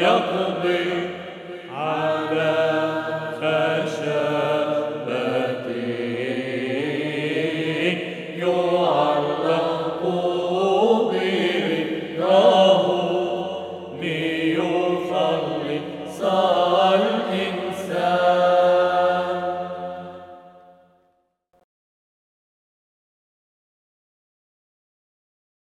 Jakob.